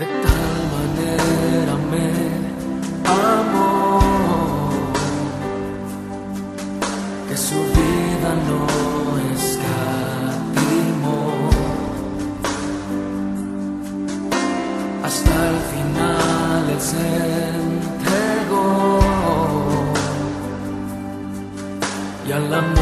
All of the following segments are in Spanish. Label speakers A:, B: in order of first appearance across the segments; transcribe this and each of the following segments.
A: De tal manera me amó que su vida no escatimó. Hasta el final él se y al amor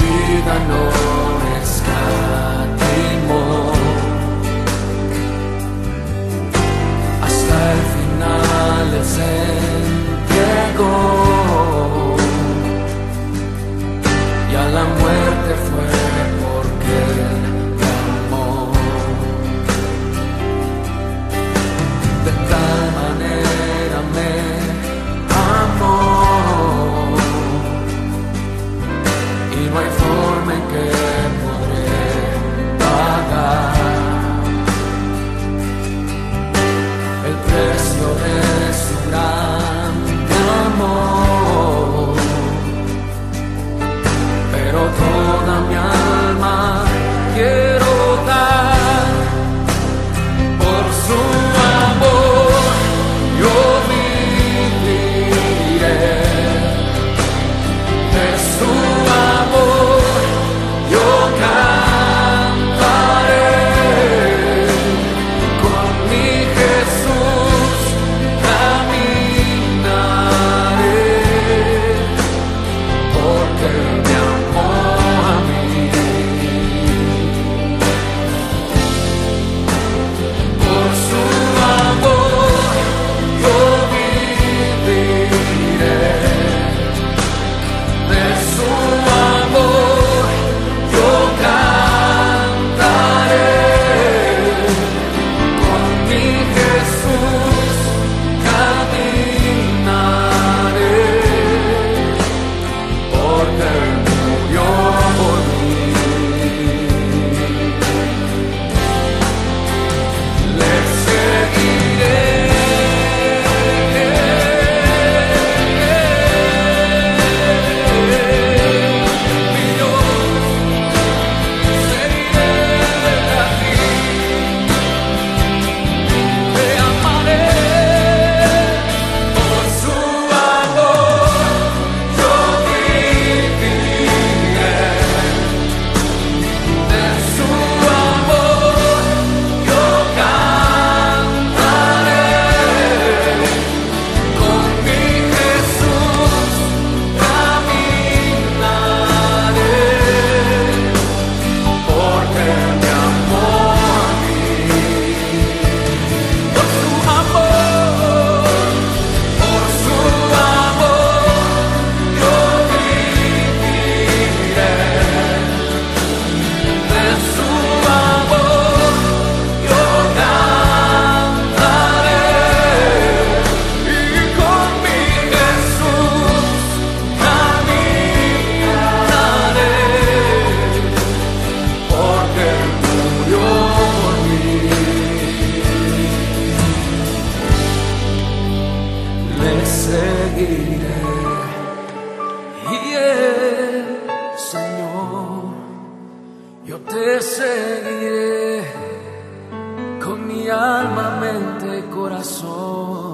A: vida no escatimó hasta el final. Es yo te seguiré con mi alma, mente, corazón.